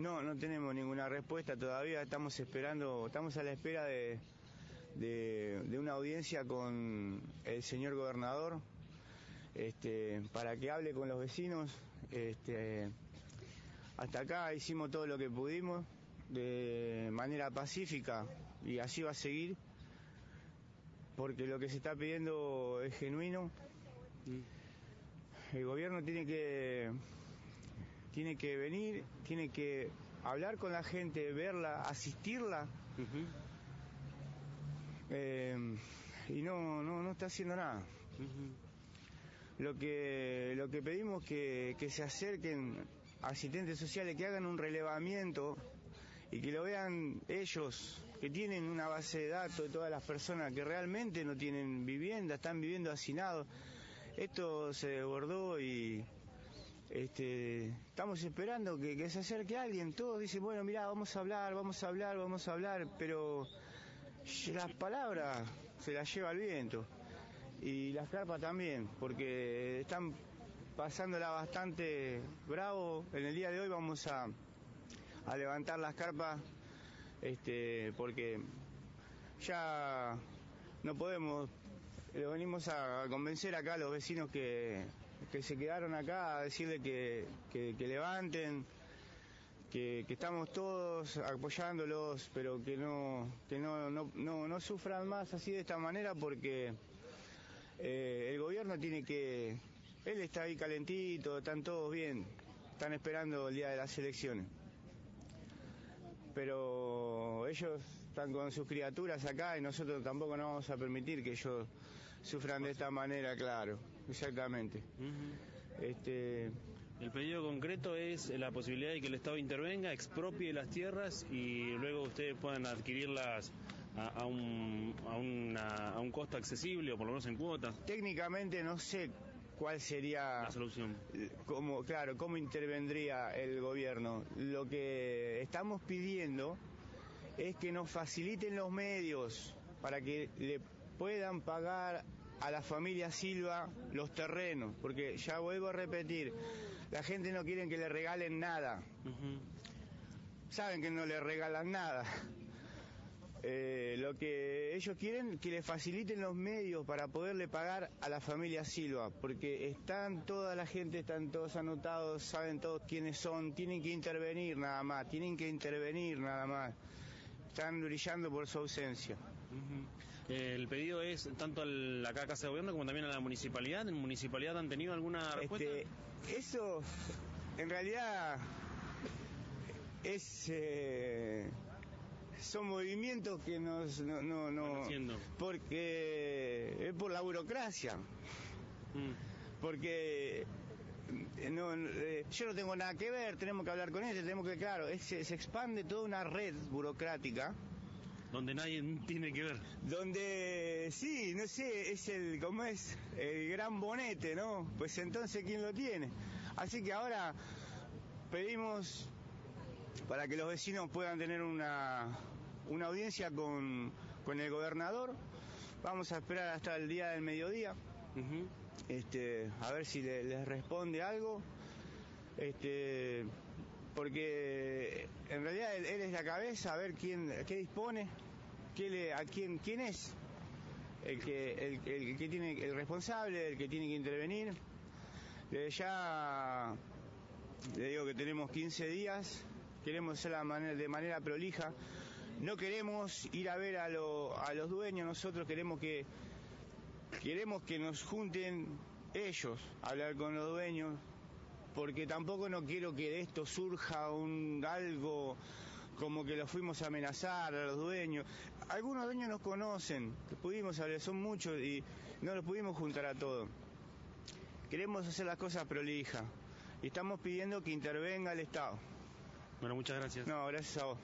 No, no tenemos ninguna respuesta todavía, estamos esperando, estamos a la espera de, de, una audiencia con el señor gobernador este, para que hable con los vecinos. Este, hasta acá hicimos todo lo que pudimos de manera pacífica y así va a seguir porque lo que se está pidiendo es genuino. El gobierno tiene que tiene que venir, tiene que hablar con la gente, verla, asistirla. Eh, y no, no, no está haciendo nada. Lo que lo que pedimos que, que se acerquen asistentes sociales, que hagan un relevamiento y que lo vean ellos, que tienen una base de datos de todas las personas que realmente no tienen vivienda, están viviendo hacinados. Esto se desbordó y este, estamos esperando que, se acerque alguien. Todos dicen, bueno, mira, vamos a hablar, vamos a hablar, vamos a hablar, pero las palabras se las lleva el viento. Y las carpas también, porque están pasándola bastante bravo. En el día de hoy vamos a, levantar las carpas, este, porque ya no podemos, lo venimos a convencer acá a los vecinos que, que se quedaron acá a decirle que, que, levanten, que, que, estamos todos apoyándolos, pero que no, que no, no, no, no sufran más así de esta manera porque eh, el gobierno tiene que, él está ahí calentito, están todos bien, están esperando el día de las elecciones. Pero ellos están con sus criaturas acá y nosotros tampoco no vamos a permitir que ellos sufran de esta manera, claro, exactamente. este... El pedido concreto es la posibilidad de que el Estado intervenga, expropie las tierras y luego ustedes puedan adquirirlas a, un, a, a un costo accesible o por lo menos en cuotas. Técnicamente no sé cuál sería la solución. Cómo, claro, cómo intervendría el gobierno. Lo que estamos pidiendo es que nos faciliten los medios para que le puedan pagar a la familia Silva los terrenos, porque ya vuelvo a repetir, la gente no quiere que le regalen nada. Saben que no le regalan nada. Eh, lo que ellos quieren que le faciliten los medios para poderle pagar a la familia Silva, porque están toda la gente, están todos anotados, saben todos quiénes son, tienen que intervenir nada más, tienen que intervenir nada más están brillando por su ausencia. El pedido es tanto a la Casa de Gobierno como también a la municipalidad. ¿En municipalidad han tenido alguna respuesta? Este, eso, en realidad, es... Eh, son movimientos que nos no no, no porque es por la burocracia mm. porque no, eh, yo no tengo nada que ver, tenemos que hablar con ellos, tenemos que, claro, se, expande toda una red burocrática. Donde nadie tiene que ver. Donde, sí, no sé, es el, ¿cómo es? El gran bonete, ¿no? Pues entonces, ¿quién lo tiene? Así que ahora pedimos para que los vecinos puedan tener una, una audiencia con, con el gobernador. Vamos a esperar hasta el día del mediodía este, a ver si les responde algo, este, porque en realidad él, es la cabeza, a ver quién, qué dispone, le, a quién, quién es. El que, el, que tiene, el responsable, el que tiene que intervenir. Desde ya le digo que tenemos 15 días, queremos hacerla de manera prolija, no queremos ir a ver a los dueños, nosotros queremos que Queremos que nos junten ellos a hablar con los dueños, porque tampoco no quiero que de esto surja un algo como que los fuimos a amenazar a los dueños. Algunos dueños nos conocen, pudimos hablar, son muchos y no los pudimos juntar a todos. Queremos hacer las cosas prolijas y estamos pidiendo que intervenga el Estado. Bueno, muchas gracias. No, gracias a vos.